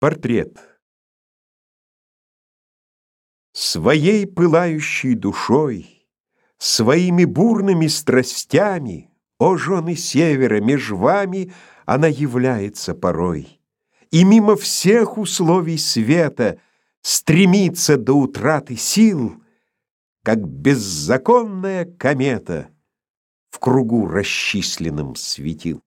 Портрет. Своей пылающей душой, Своими бурными страстями, О, жены севера, меж вами Она является порой, И мимо всех условий света Стремится до утраты сил, Как беззаконная комета В кругу расчисленном светил.